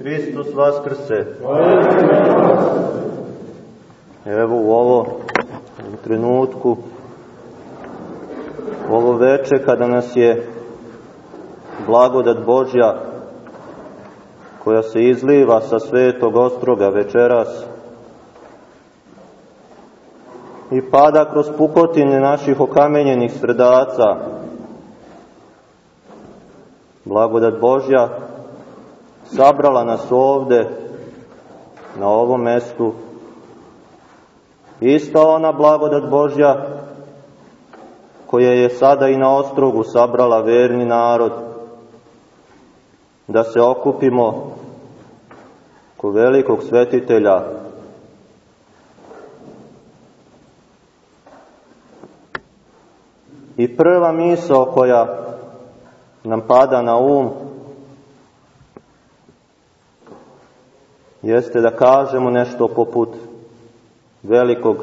Hristos Vaskrse. Evo u ovo u trenutku, u ovo veče kada nas je blagodat Božja koja se izliva sa svetog ostroga večeras i pada kroz pukotine naših okamenjenih sredaca. Blagodat Božja sabrala nas ovde, na ovom mestu. Ista ona blagodat Božja koja je sada i na ostrogu sabrala verni narod, da se okupimo ko velikog svetitelja I prva misao koja nam pada na um jeste da kažemo nešto poput velikog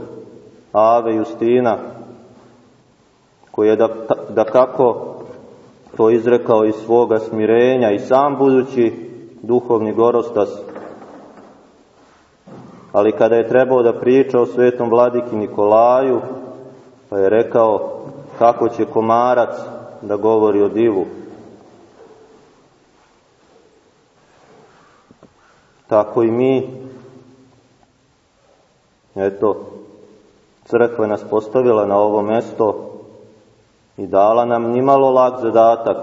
Ave Justina, koji je da, da kako to izrekao iz svoga smirenja i sam budući duhovni gorostas. Ali kada je trebao da priča o svetom vladiki Nikolaju, pa je rekao kako će komarac da govori o divu. Tako i mi, eto, crkva nas postavila na ovo mesto i dala nam nimalo lak zadatak.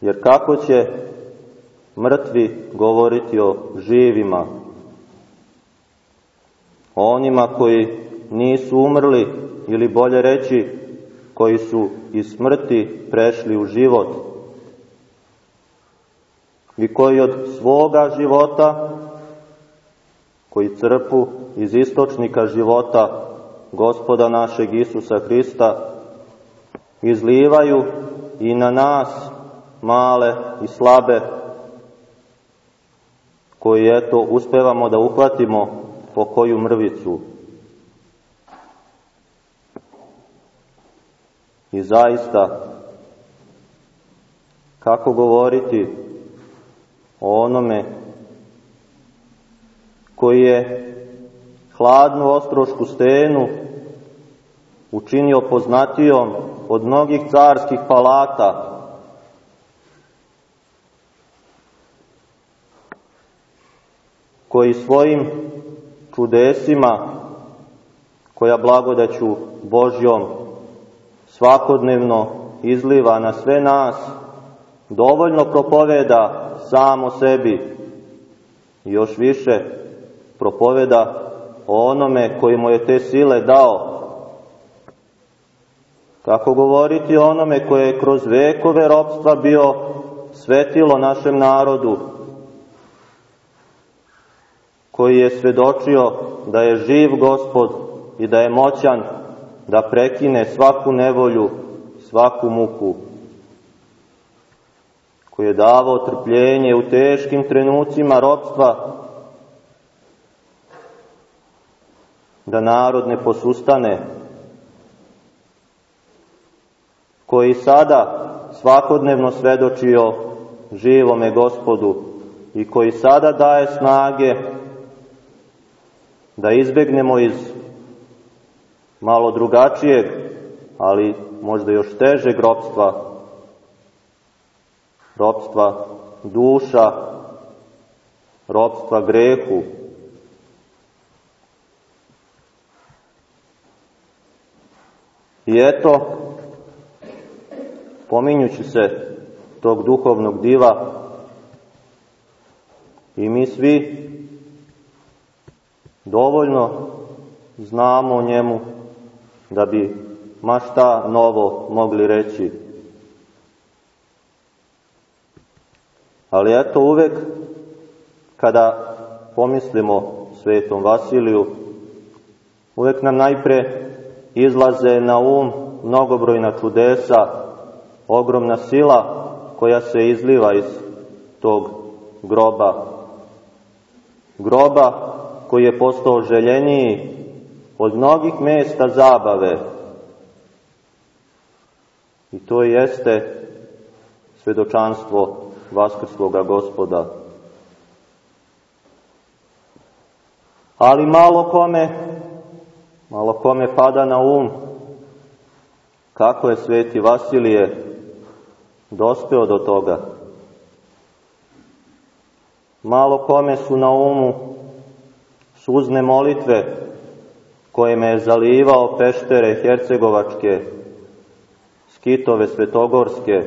Jer kako će mrtvi govoriti o živima, o onima koji nisu umrli ili bolje reći koji su iz smrti prešli u život i koji od svoga života koji crpu iz istočnika života gospoda našeg Isusa Hrista izlivaju i na nas male i slabe koji eto uspevamo da uhvatimo po koju mrvicu. I zaista, kako govoriti o onome koji je hladnu ostrošku stenu učinio poznatijom od mnogih carskih palata, koji svojim čudesima, koja blagodaću Božjom svakodnevno izliva na sve nas, dovoljno propoveda samo sebi još više propoveda o onome koji mu je te sile dao. Kako govoriti o onome koje je kroz vekove ropstva bio svetilo našem narodu, koji je svedočio da je živ gospod i da je moćan da prekine svaku nevolju, svaku muku, koji je davao trpljenje u teškim trenucima robstva, da narod ne posustane, koji sada svakodnevno svedočio živome gospodu i koji sada daje snage da izbegnemo iz malo drugačijeg, ali možda još težeg ropstva, ropstva duša, ropstva grehu. I eto, pominjući se tog duhovnog diva, i mi svi dovoljno znamo o njemu da bi ma šta novo mogli reći. Ali eto uvek kada pomislimo svetom Vasiliju, uvek nam najpre izlaze na um mnogobrojna čudesa, ogromna sila koja se izliva iz tog groba. Groba koji je postao željeniji od mnogih mesta zabave. I to jeste svedočanstvo Vaskrsloga gospoda. Ali malo kome, malo kome pada na um kako je sveti Vasilije dospeo do toga. Malo kome su na umu suzne molitve koje me je zalivao peštere Hercegovačke, skitove Svetogorske,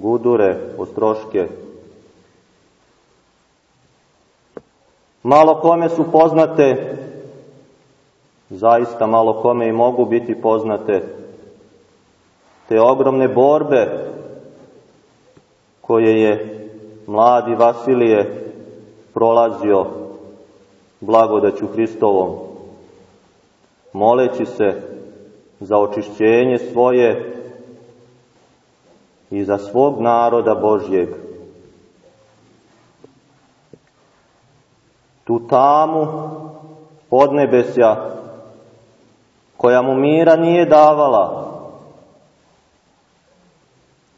Gudure, Ostroške. Malo kome su poznate, zaista malo kome i mogu biti poznate, te ogromne borbe koje je mladi Vasilije prolazio blagodaću Hristovom, moleći se za očišćenje svoje i za svog naroda Božjeg. Tu tamu podnebesja koja mu mira nije davala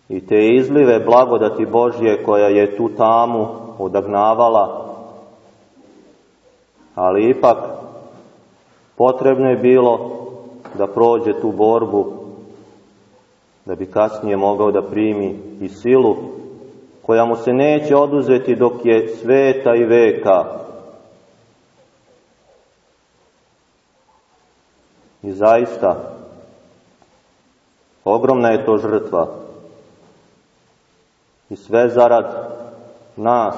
i te izlive blagodati Božje koja je tu tamu odagnavala, ali ipak potrebno je bilo da prođe tu borbu da bi kasnije mogao da primi i silu koja mu se neće oduzeti dok je sveta i veka. I zaista, ogromna je to žrtva. I sve zarad nas,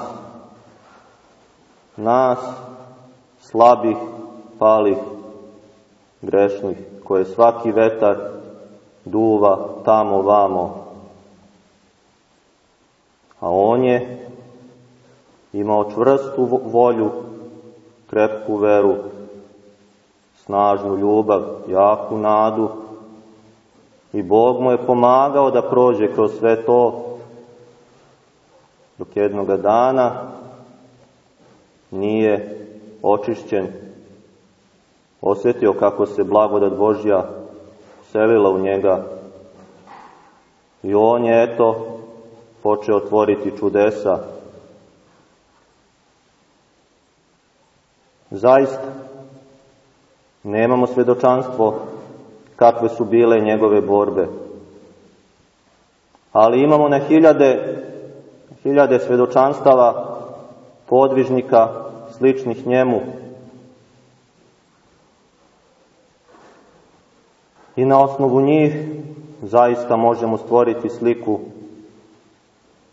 nas slabih, palih, grešnih, koje svaki vetar duva tamo vamo. A on je imao čvrstu volju, krepku veru, snažnu ljubav, jaku nadu i Bog mu je pomagao da prođe kroz sve to, dok jednoga dana nije očišćen, osjetio kako se blagodat Božja selila u njega i on je, eto, počeo otvoriti čudesa. Zaista, nemamo svedočanstvo kakve su bile njegove borbe. Ali imamo na hiljade, hiljade svedočanstava podvižnika sličnih njemu, i na osnovu njih zaista možemo stvoriti sliku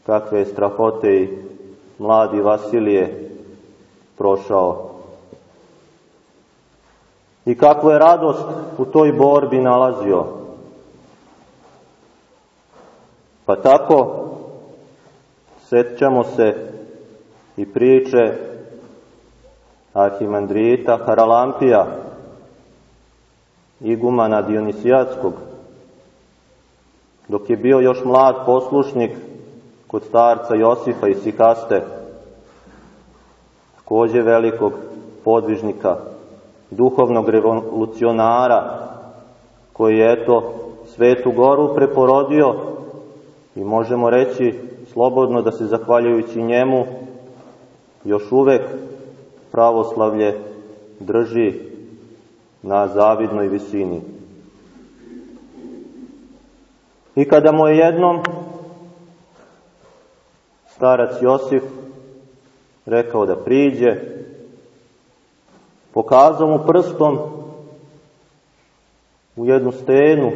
kakve je strahote i mladi Vasilije prošao. I kakvu je radost u toj borbi nalazio. Pa tako sećamo se i priče Arhimandrita Haralampija, igumana Dionisijatskog, dok je bio još mlad poslušnik kod starca Josifa i Sikaste, takođe velikog podvižnika, duhovnog revolucionara, koji je eto Svetu Goru preporodio i možemo reći slobodno da se zahvaljujući njemu još uvek pravoslavlje drži na zavidnoj visini. I kada mu je jednom starac Josif rekao da priđe, pokazao mu prstom u jednu stenu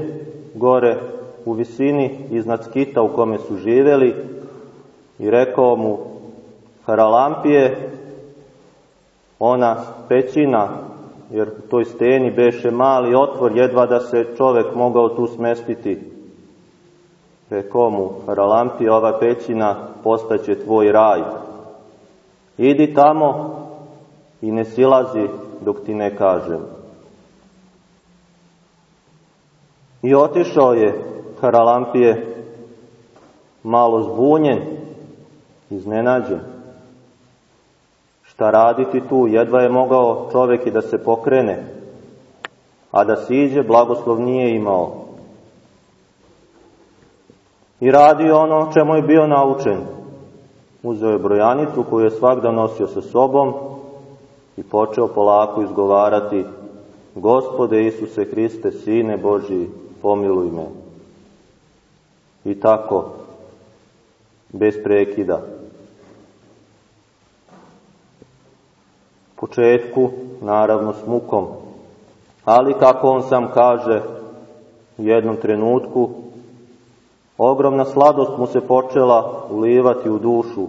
gore u visini iznad skita u kome su živeli i rekao mu Haralampije, ona pećina jer u toj steni beše mali otvor, jedva da se čovek mogao tu smestiti. Rekao mu, Ralampi, ova pećina postaće tvoj raj. Idi tamo i ne silazi dok ti ne kažem. I otišao je Haralampije malo zbunjen, iznenađen. Šta raditi tu? Jedva je mogao čovek i da se pokrene, a da siđe blagoslov nije imao. i radio ono čemu je bio naučen. Uzeo je brojanicu koju je svakda nosio sa sobom i počeo polako izgovarati Gospode Isuse Hriste, Sine Boži, pomiluj me. I tako, bez prekida. Početku, naravno s mukom, ali kako on sam kaže, u jednom trenutku, ogromna sladost mu se počela ulivati u dušu.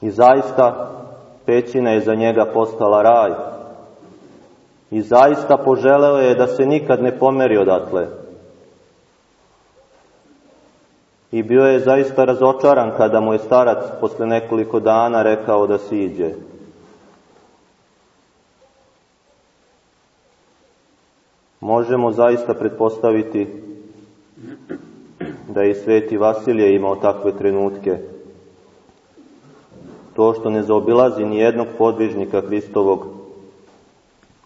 I zaista pećina je za njega postala raj. I zaista poželeo je da se nikad ne pomeri odatle. I bio je zaista razočaran kada mu je starac posle nekoliko dana rekao da siđe. Možemo zaista pretpostaviti da je sveti Vasilije imao takve trenutke. To što ne zaobilazi ni jednog podvižnika Hristovog,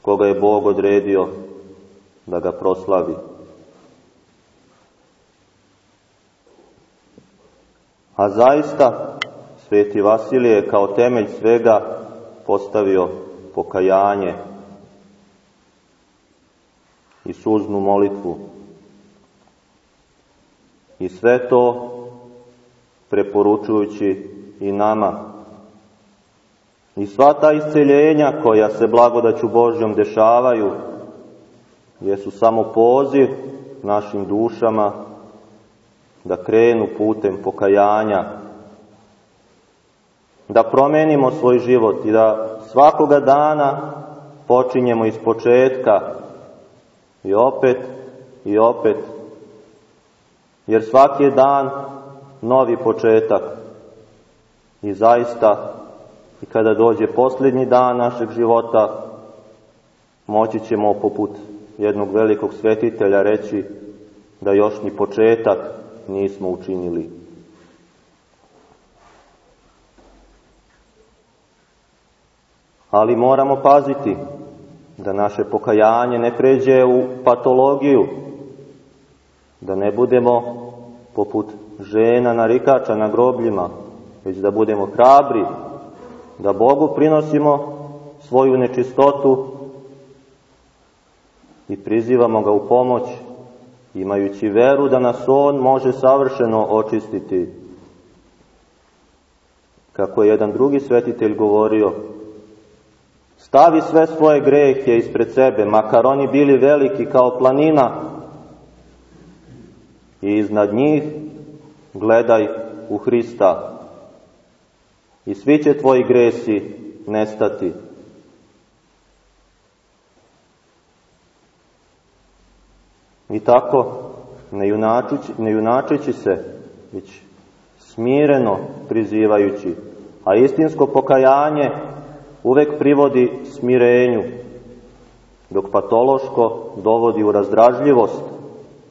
koga je Bog odredio da ga proslavi. A zaista, sveti Vasilije kao temelj svega postavio pokajanje, i suznu molitvu. I sve to preporučujući i nama. I sva ta isceljenja koja se blagodaću Božjom dešavaju, jesu samo poziv našim dušama da krenu putem pokajanja, da promenimo svoj život i da svakoga dana počinjemo iz početka I opet, i opet, jer svaki je dan novi početak. I zaista, i kada dođe posljednji dan našeg života, moći ćemo poput jednog velikog svetitelja reći da još ni početak nismo učinili. Ali moramo paziti da naše pokajanje ne pređe u patologiju, da ne budemo poput žena narikača na grobljima, već da budemo hrabri, da Bogu prinosimo svoju nečistotu i prizivamo ga u pomoć, imajući veru da nas On može savršeno očistiti. Kako je jedan drugi svetitelj govorio, Stavi sve svoje grehe ispred sebe, makar oni bili veliki kao planina, i iznad njih gledaj u Hrista. I svi će tvoji gresi nestati. I tako, ne junačući, ne junačeći se, već smireno prizivajući, a istinsko pokajanje uvek privodi smirenju, dok patološko dovodi u razdražljivost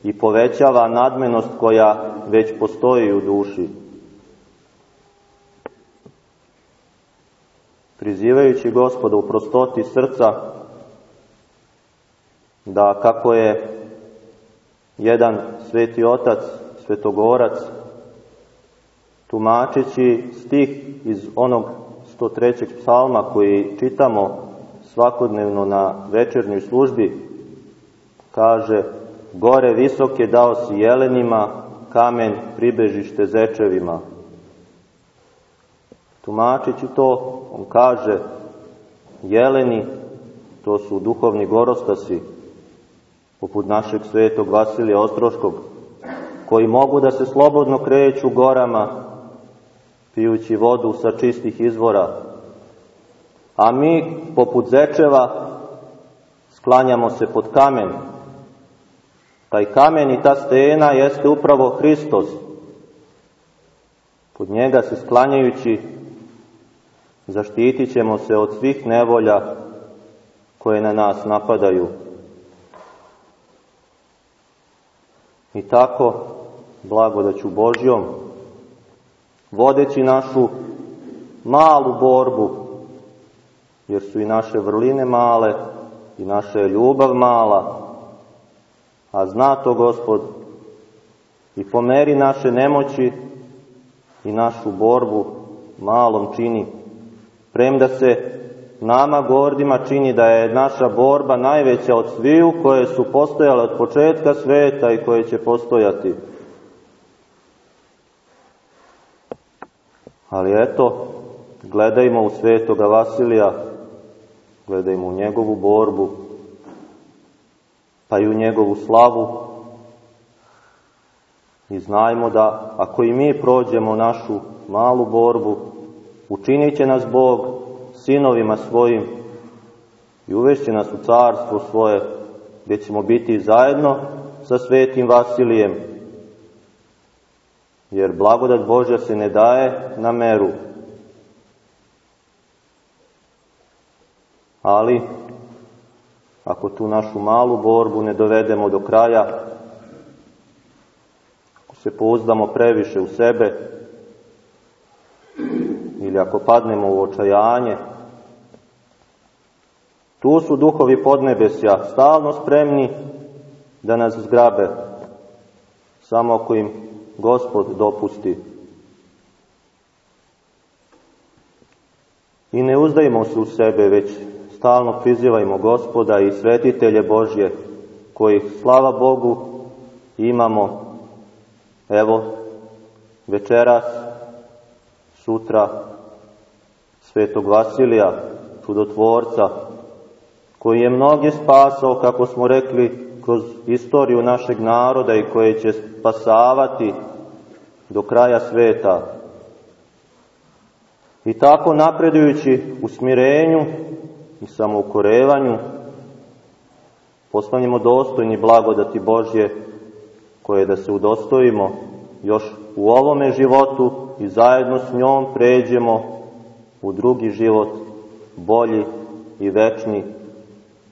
i povećava nadmenost koja već postoji u duši. Prizivajući gospoda u prostoti srca, da kako je jedan sveti otac, svetogorac, tumačeći stih iz onog 103. psalma koji čitamo svakodnevno na večernjoj službi, kaže Gore visoke dao si jelenima, kamen pribežište zečevima. Tumačići to, on kaže jeleni, to su duhovni gorostasi, poput našeg svetog Vasilija Ostroškog, koji mogu da se slobodno kreću gorama pijući vodu sa čistih izvora. A mi, poput zečeva, sklanjamo se pod kamen. Taj kamen i ta stena jeste upravo Hristos. Pod njega se sklanjajući, zaštitit ćemo se od svih nevolja koje na nas napadaju. I tako, blagodaću Božjom, vodeći našu malu borbu, jer su i naše vrline male i naša ljubav mala, a zna to Gospod i po meri naše nemoći i našu borbu malom čini, premda se nama gordima čini da je naša borba najveća od sviju koje su postojale od početka sveta i koje će postojati. Ali eto, gledajmo u svetoga Vasilija, gledajmo u njegovu borbu, pa i u njegovu slavu. I znajmo da ako i mi prođemo našu malu borbu, učinit će nas Bog sinovima svojim i uvešće nas u carstvo svoje, gdje ćemo biti zajedno sa svetim Vasilijem, jer blagodat Božja se ne daje na meru. Ali, ako tu našu malu borbu ne dovedemo do kraja, ako se pouzdamo previše u sebe, ili ako padnemo u očajanje, tu su duhovi podnebesja stalno spremni da nas zgrabe, samo ako im Gospod dopusti. I ne uzdajmo se u sebe, već stalno prizivajmo Gospoda i svetitelje Božje, kojih, slava Bogu, imamo, evo, večeras, sutra, svetog Vasilija, čudotvorca, koji je mnoge spasao, kako smo rekli, kroz istoriju našeg naroda i koje će spasavati do kraja sveta. I tako napredujući u smirenju i samoukorevanju, postanimo dostojni blagodati Božje, koje da se udostojimo još u ovome životu i zajedno s njom pređemo u drugi život, bolji i večni,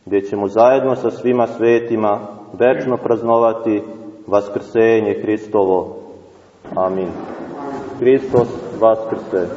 gdje ćemo zajedno sa svima svetima večno praznovati Vaskrsenje Hristovo. Amin. Hristos Vaskrse.